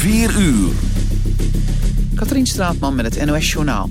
4 uur. Katrien Straatman met het NOS Journaal.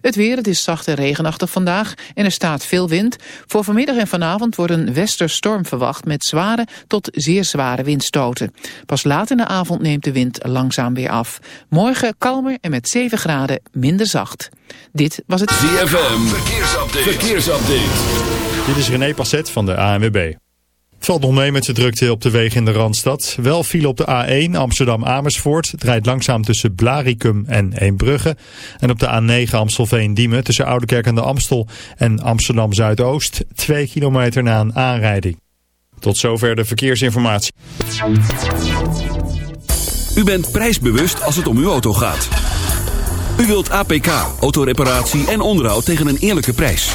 Het weer, het is zacht en regenachtig vandaag en er staat veel wind. Voor vanmiddag en vanavond wordt een westerstorm verwacht met zware tot zeer zware windstoten. Pas laat in de avond neemt de wind langzaam weer af. Morgen kalmer en met 7 graden minder zacht. Dit was het ZFM, verkeersupdate. verkeersupdate. Dit is René Passet van de ANWB. Valt nog mee met de drukte op de wegen in de Randstad. Wel file op de A1 Amsterdam-Amersfoort. Het rijdt langzaam tussen Blaricum en Eembrugge. En op de A9 Amstelveen-Diemen tussen Oudekerk en de Amstel en Amsterdam-Zuidoost. Twee kilometer na een aanrijding. Tot zover de verkeersinformatie. U bent prijsbewust als het om uw auto gaat. U wilt APK, autoreparatie en onderhoud tegen een eerlijke prijs.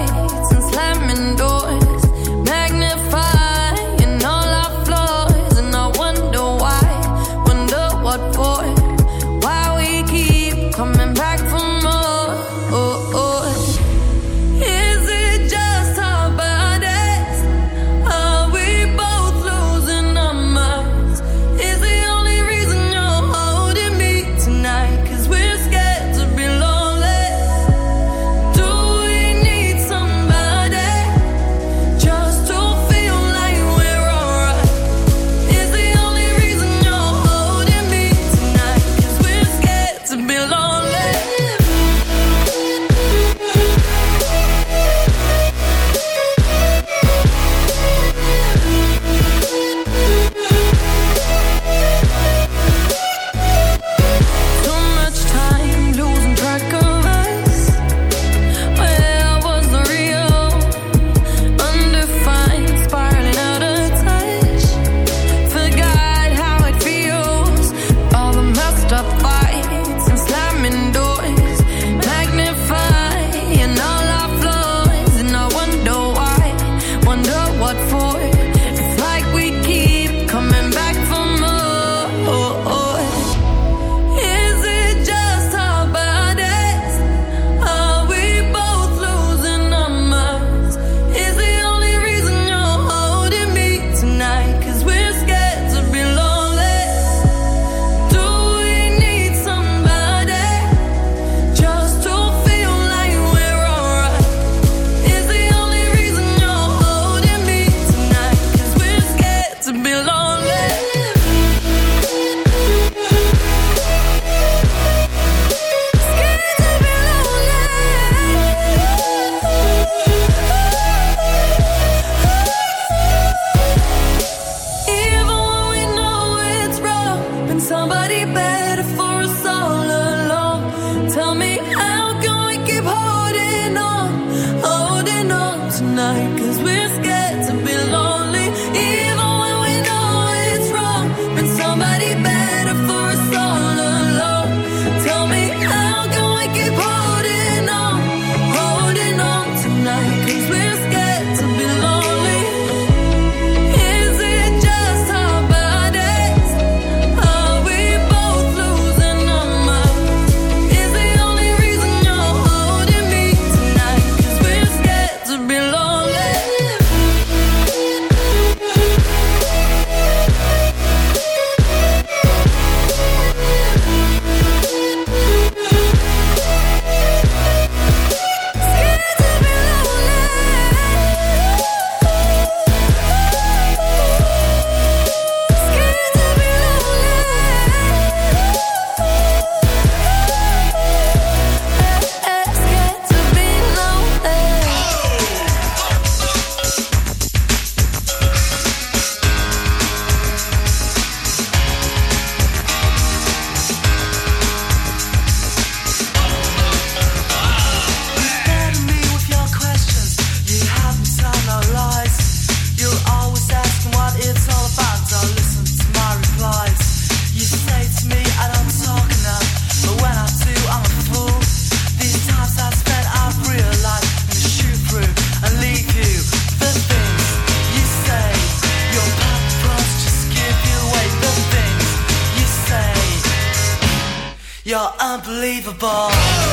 unbelievable.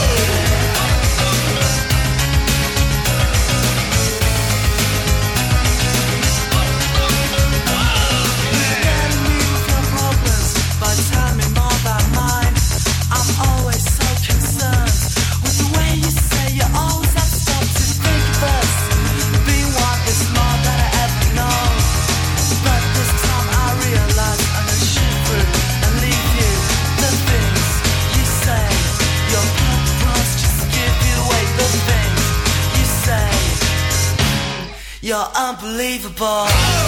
unbelievable.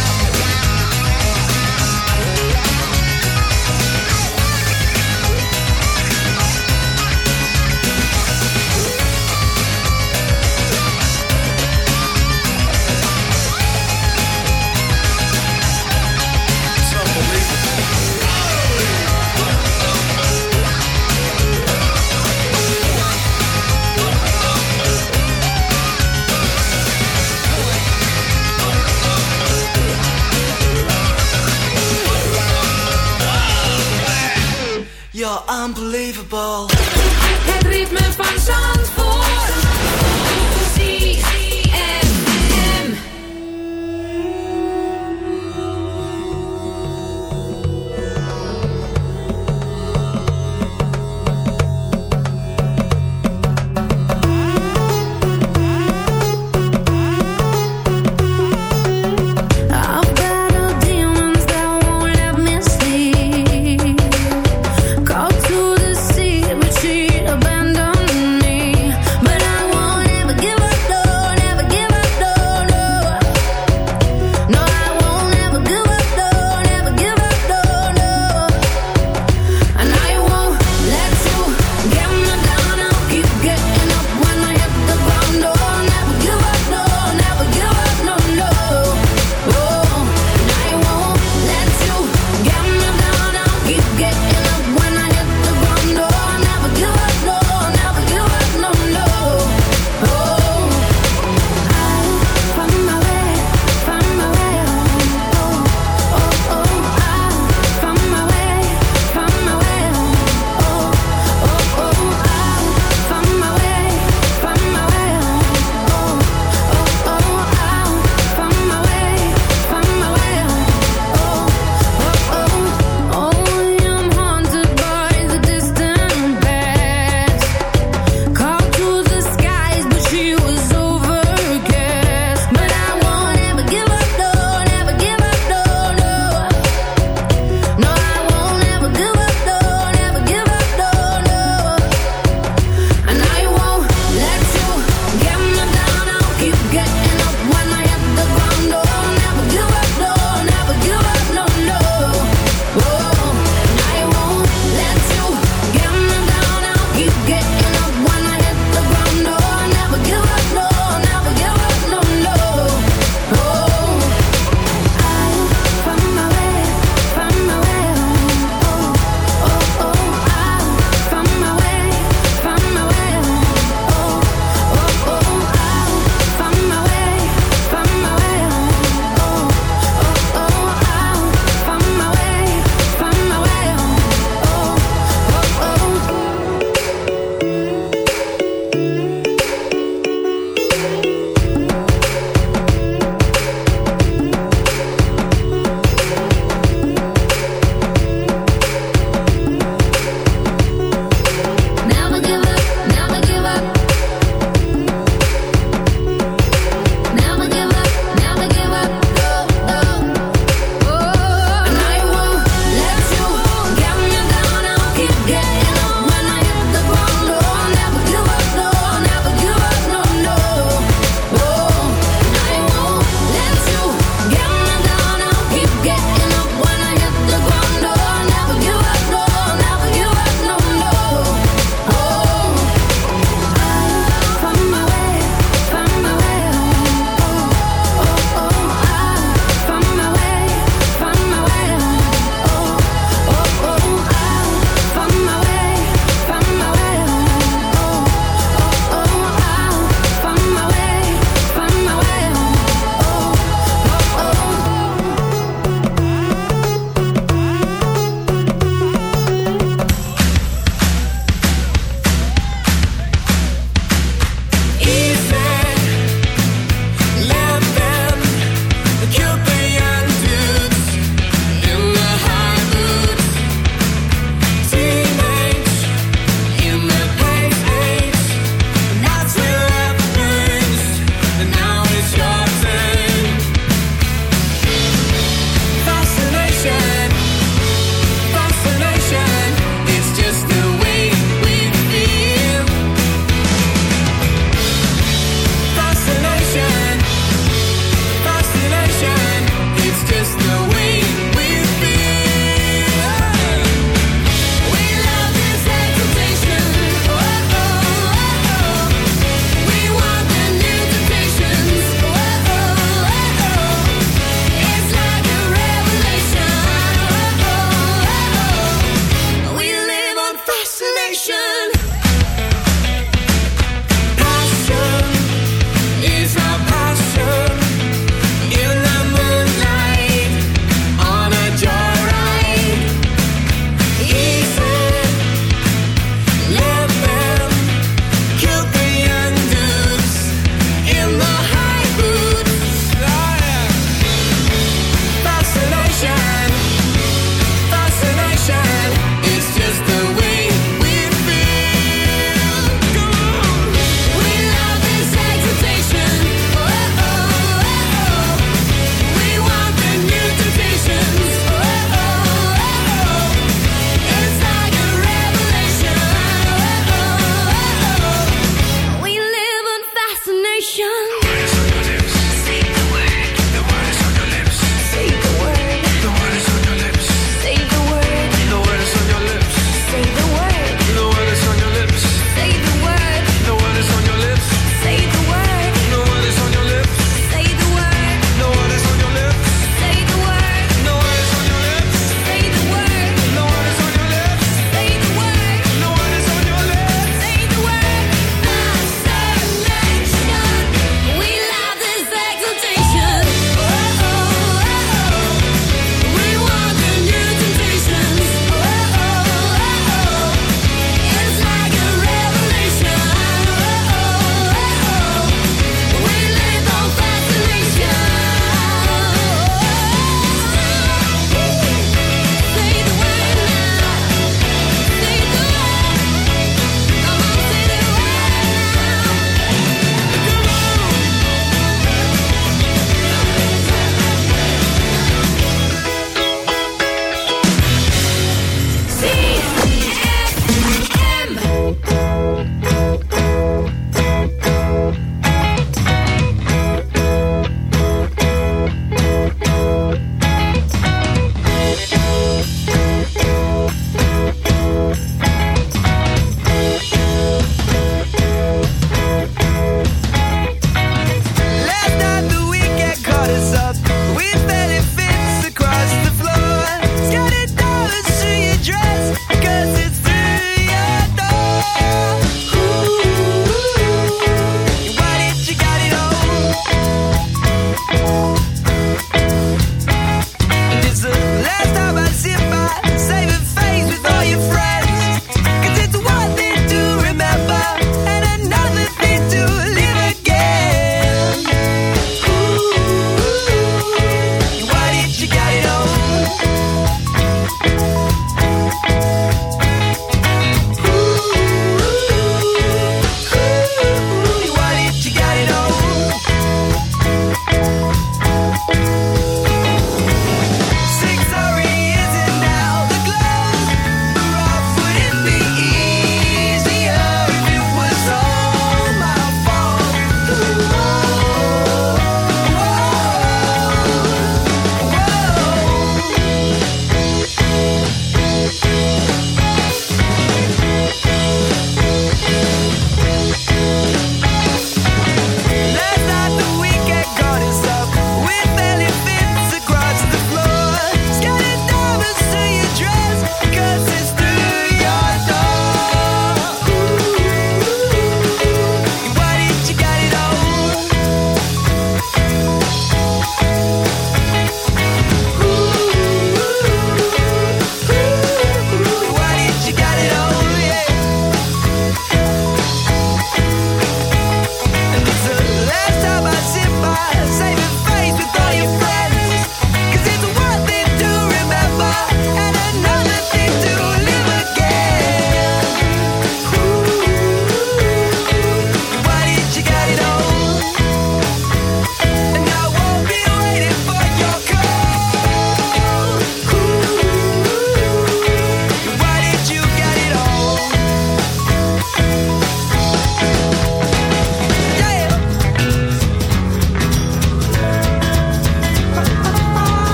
unbelievable. Het ritme van zon.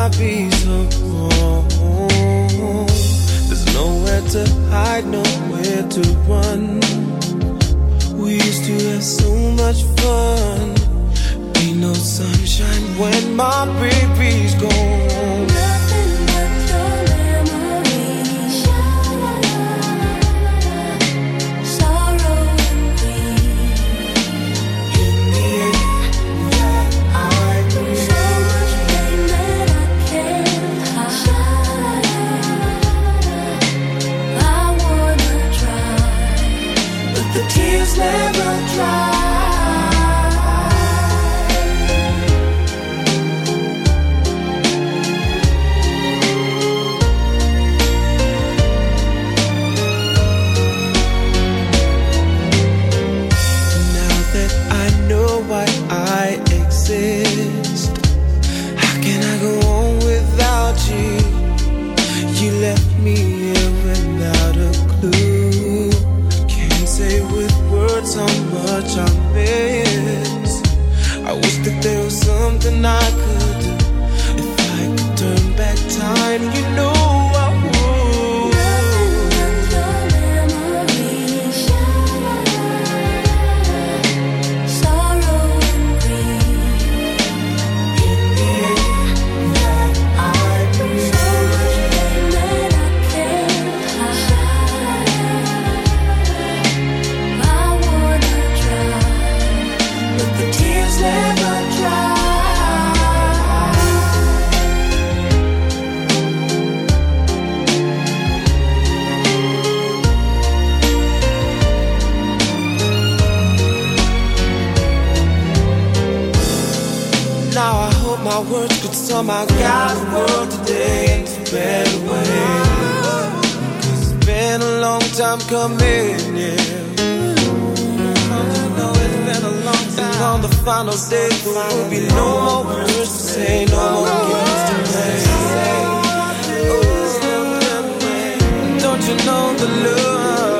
I be so? There's nowhere to hide, nowhere to run. We used to have so much fun. Ain't no sunshine when my baby's gone. Words could somehow guide the world today a better way. Cause it's been a long time coming, yeah. I know it's been a long time. And on the final day, there will be no more words to say, no more games to play. Don't you know the love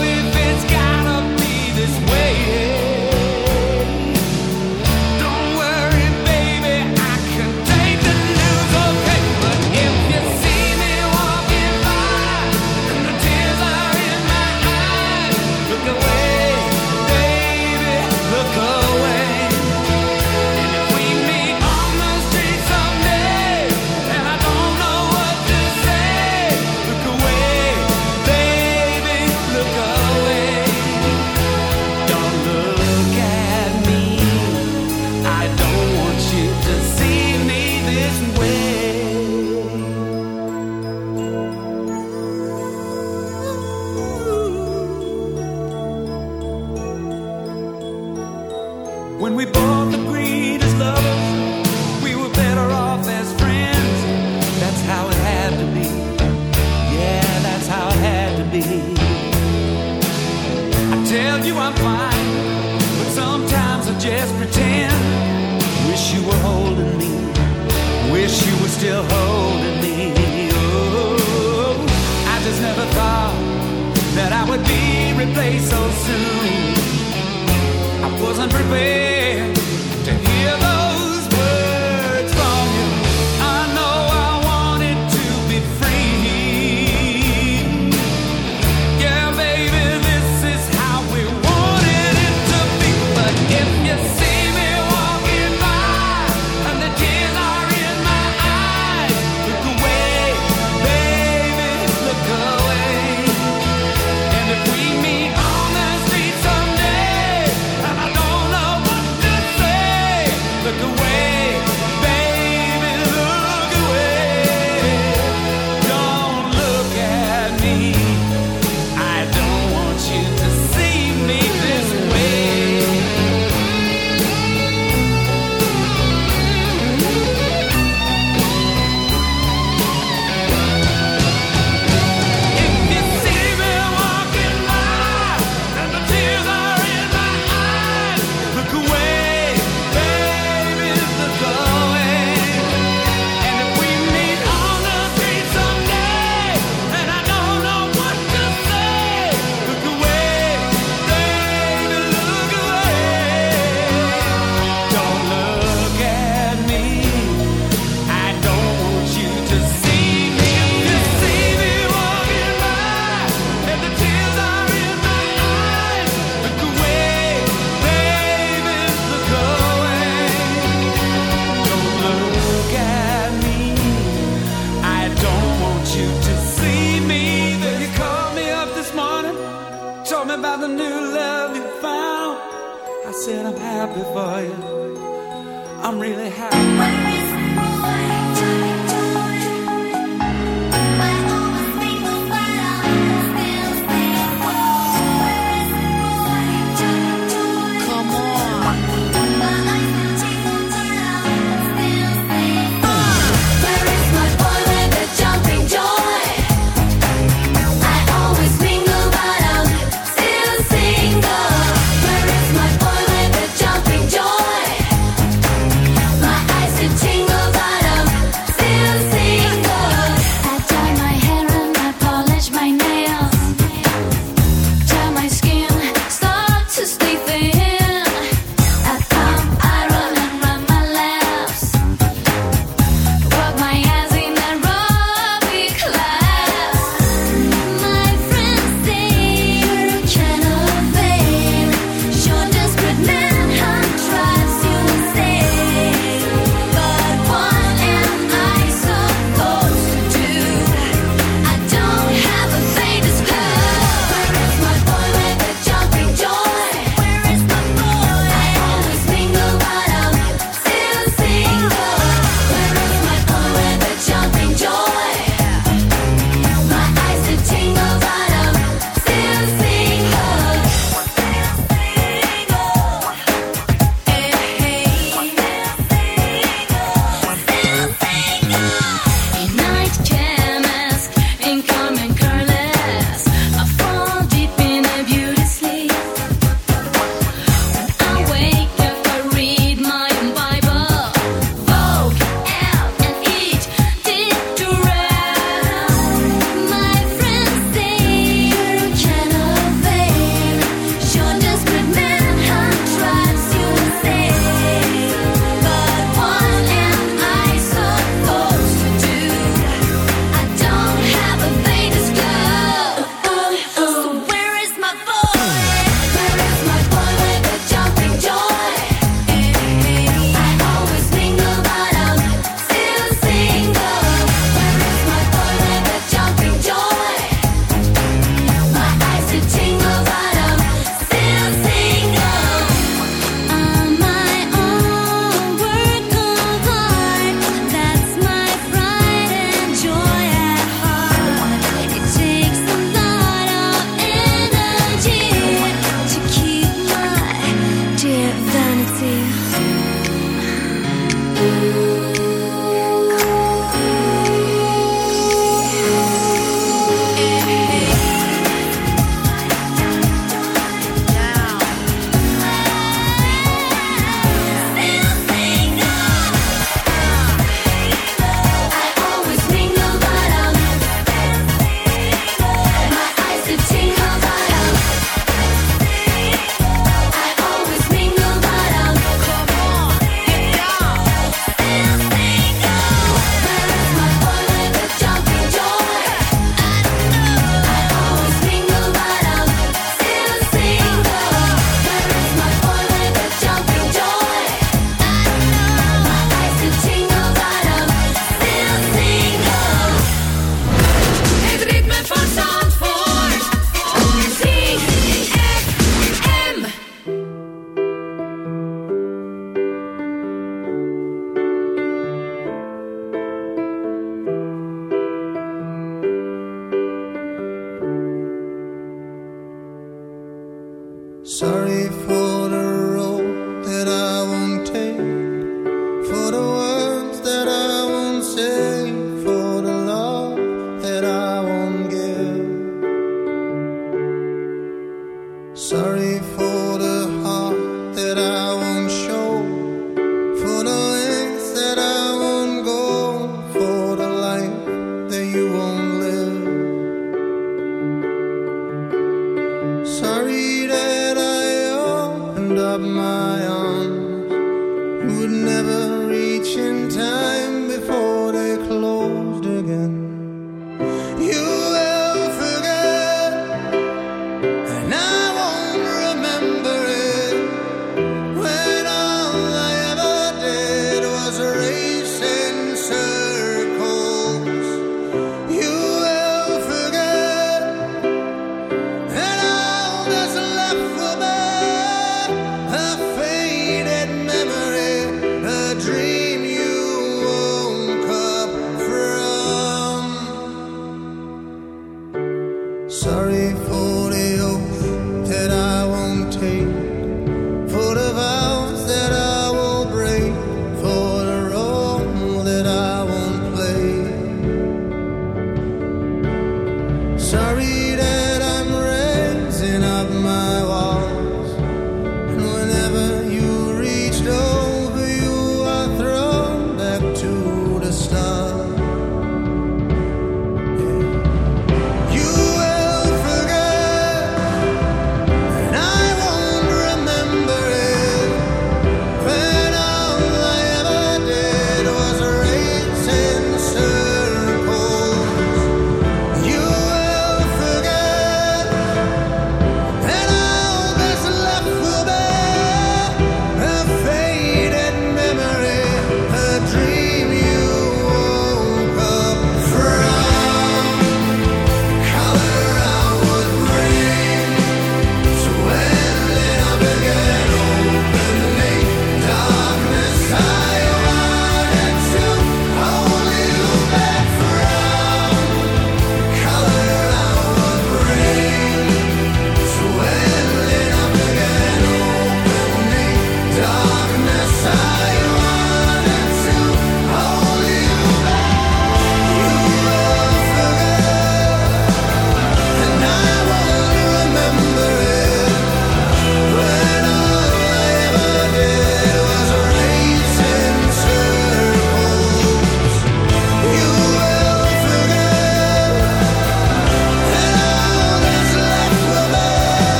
Sorry for